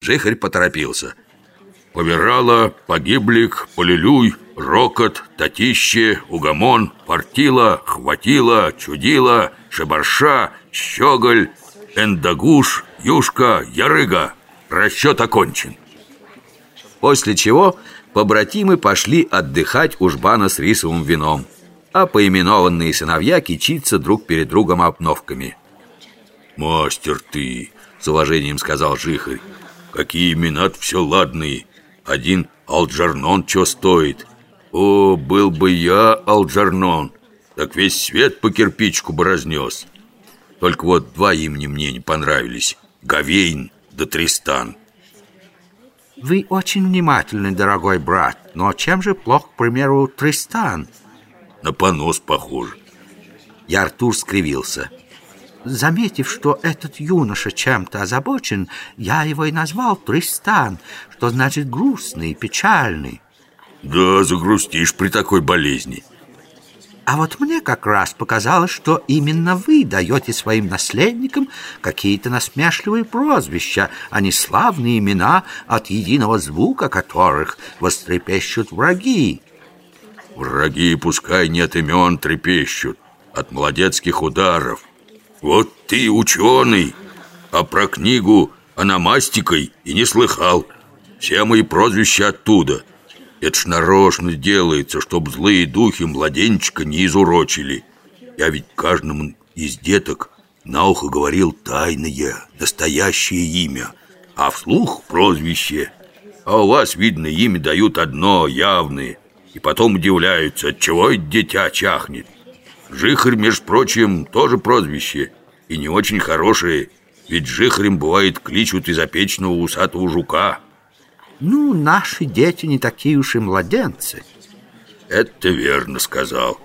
Жихарь поторопился. Помирала, погиблик, полилюй, рокот, татище, угомон, портила, хватила, чудила, шебарша, щеголь, эндагуш, юшка, ярыга. Расчет окончен. После чего побратимы пошли отдыхать у жбана с рисовым вином, а поименованные сыновья кичиться друг перед другом обновками. «Мастер ты!» — с уважением сказал Жихарь. «Какие имена все ладные! Один Алджарнон что стоит? О, был бы я Алджарнон, так весь свет по кирпичку бы разнес. Только вот два имени мне не понравились — Гавейн да Тристан». Вы очень внимательны, дорогой брат, но чем же плох, к примеру, Тристан? На понос похож. И Артур скривился. Заметив, что этот юноша чем-то озабочен, я его и назвал Тристан, что значит грустный, печальный. Да, загрустишь при такой болезни. А вот мне как раз показалось, что именно вы даете своим наследникам какие-то насмешливые прозвища, а не славные имена, от единого звука которых вострепещут враги. Враги пускай нет имен трепещут от молодецких ударов. Вот ты ученый, а про книгу аномастикой и не слыхал. Все мои прозвища оттуда — это ж нарочно делается, чтоб злые духи младенчика не изурочили. Я ведь каждому из деток на ухо говорил тайное, настоящее имя, а вслух прозвище. А у вас, видно, имя дают одно, явное, и потом удивляются, от чего это дитя чахнет. Жихарь, между прочим, тоже прозвище, и не очень хорошее, ведь жихарем, бывает, кличут из опечного усатого жука – ну, наши дети не такие уж и младенцы. Это верно сказал.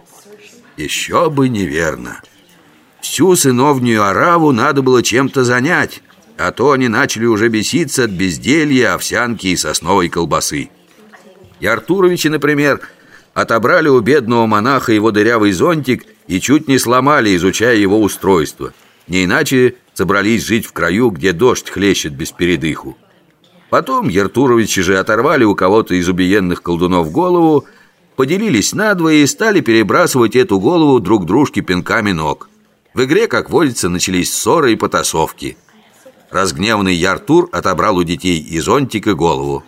Еще бы неверно Всю сыновнюю ораву надо было чем-то занять А то они начали уже беситься от безделья, овсянки и сосновой колбасы. И Артуровичи, например, отобрали у бедного монаха его дырявый зонтик И чуть не сломали, изучая его устройство Не иначе собрались жить в краю, где дождь хлещет без передыху Потом Ертуровичи же оторвали у кого-то из убиенных колдунов голову, поделились надвое и стали перебрасывать эту голову друг дружке пинками ног. В игре, как водится, начались ссоры и потасовки. Разгневанный Яртур отобрал у детей и зонтика голову.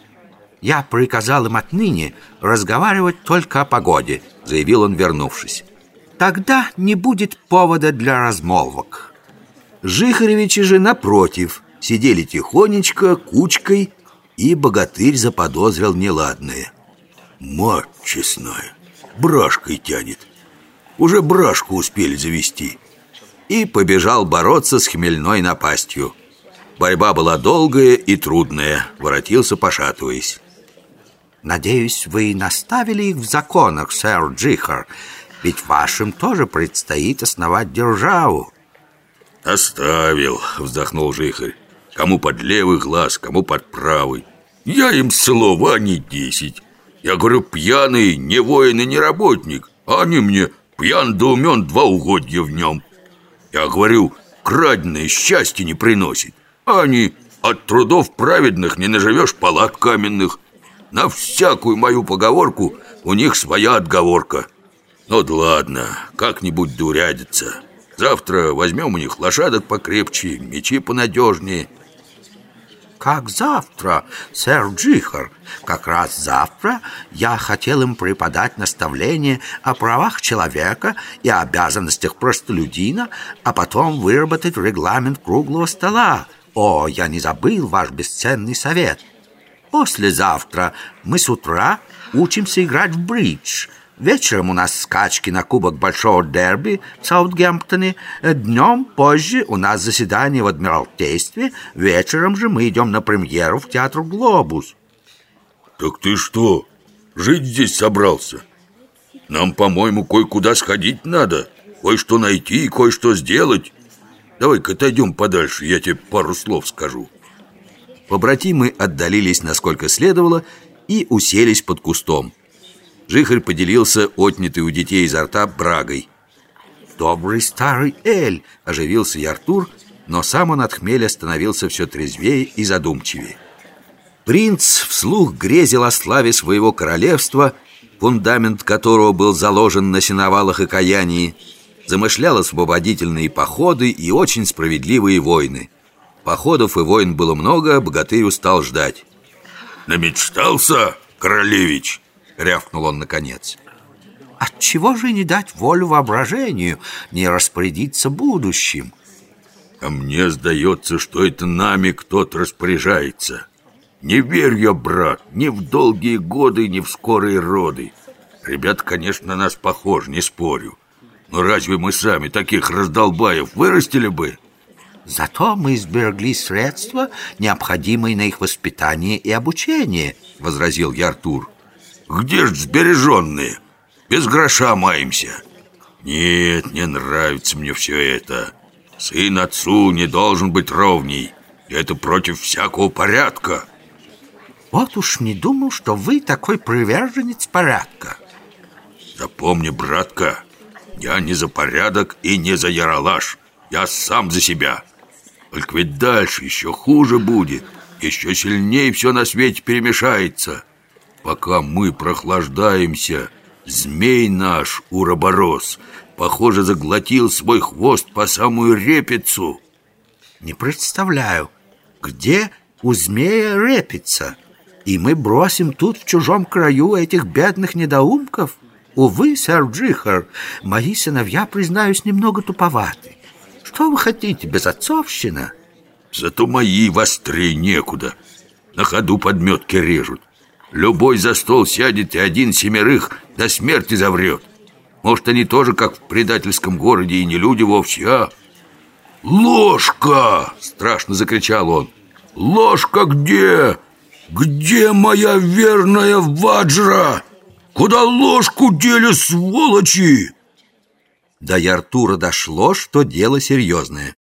«Я приказал им отныне разговаривать только о погоде», заявил он, вернувшись. «Тогда не будет повода для размолвок». Жихаревичи же, напротив, сидели тихонечко, кучкой, и богатырь заподозрил неладное. Мать честная, брашкой тянет. Уже брашку успели завести. И побежал бороться с хмельной напастью. Борьба была долгая и трудная, воротился, пошатываясь. «Надеюсь, вы наставили их в законах, сэр Джихар, ведь вашим тоже предстоит основать державу». «Оставил», — вздохнул Жихарь. Кому под левый глаз, кому под правый. Я им слова не десять. Я говорю, пьяный, не воин и не работник а Они мне пьян да умен два угодья в нем. Я говорю, краденое счастье не приносит. А Они от трудов праведных не наживешь палат каменных На всякую мою поговорку у них своя отговорка Ну да ладно, как-нибудь дурядится Завтра возьмем у них лошадок покрепче, мечи понадежнее как завтра, сэр Джихар. Как раз завтра я хотел им преподать наставление о правах человека и обязанностях простолюдина, а потом выработать регламент круглого стола. О, я не забыл ваш бесценный совет. Послезавтра мы с утра учимся играть в бридж – Вечером у нас скачки на кубок большого дерби в Саутгемптоне. Днем позже у нас заседание в Адмиралтействе. Вечером же мы идем на премьеру в театр «Глобус». Так ты что, жить здесь собрался? Нам, по-моему, кое-куда сходить надо. Кое-что найти и кое-что сделать. Давай-ка отойдем подальше, я тебе пару слов скажу. Побратимы отдалились насколько следовало и уселись под кустом. Жихарь поделился отнятой у детей изо рта брагой. «Добрый старый Эль!» – оживился и Артур, но сам он от хмеля становился все трезвее и задумчивее. Принц вслух грезил о славе своего королевства, фундамент которого был заложен на сеновалах и каянии, замышлял освободительные походы и очень справедливые войны. Походов и войн было много, богатырь устал ждать. «Намечтался, королевич?» — рявкнул он наконец. «Отчего же не дать волю воображению, не распорядиться будущим?» «А мне сдается, что это нами кто-то распоряжается. Не верь я, брат, ни в долгие годы, ни в скорые роды. Ребят, конечно, на нас похожи, не спорю. Но разве мы сами таких раздолбаев вырастили бы?» Зато мы изберегли средства, необходимые на их воспитание и обучение, возразил я Артур. Где ж сбереженные? Без гроша маемся. Нет, не нравится мне все это. Сын отцу не должен быть ровней. Это против всякого порядка. Вот уж не думал, что вы такой приверженец порядка. Запомни, братка, я не за порядок и не за яролаж. Я сам за себя. Только ведь дальше еще хуже будет. Еще сильнее все на свете перемешается. Пока мы прохлаждаемся Змей наш, уроборос Похоже, заглотил свой хвост по самую репицу. Не представляю, где у змея репица? И мы бросим тут в чужом краю этих бедных недоумков? Увы, сэр Джихар, мои сыновья, признаюсь, немного туповаты что вы хотите, безотцовщина? Зато мои вострее некуда. На ходу подметки режут. Любой за стол сядет и один семерых до смерти заврет. Может, они тоже, как в предательском городе, и не люди вовсе, а? «Ложка!» — страшно закричал он. «Ложка где? Где моя верная ваджра? Куда ложку дели, сволочи?» До Яртура дошло, что дело серьезное.